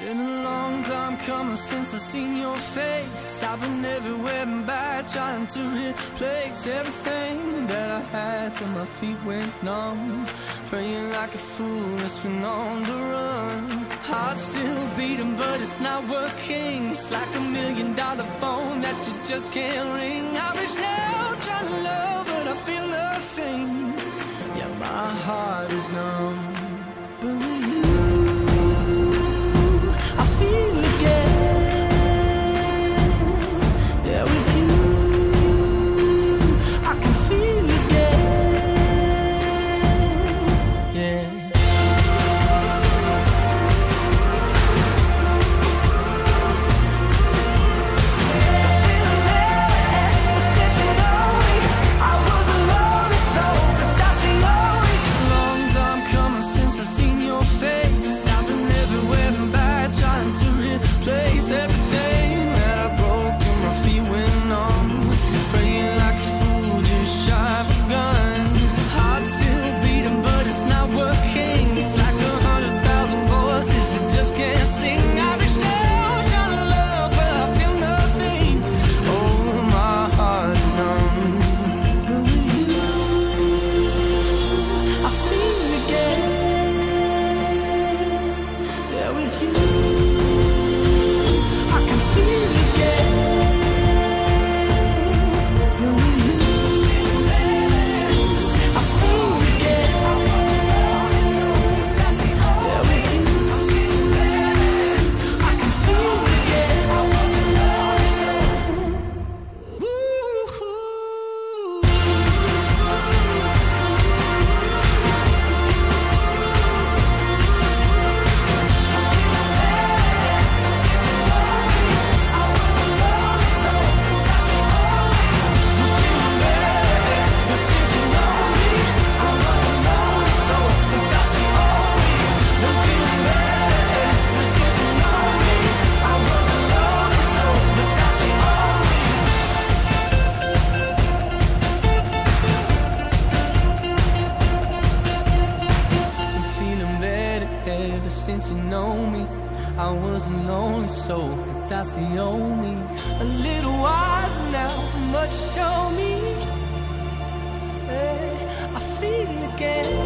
Been a long time coming since I seen your face. I've been everywhere and back, trying to replace everything that I had till my feet went numb. Praying like a fool that's been on the run. Heart still beating, but it's not working. It's like a million dollar phone that you just can't ring. I reached out since you know me. I was a lonely soul, but that's the only. A little wiser now what you show me. Hey, I feel again.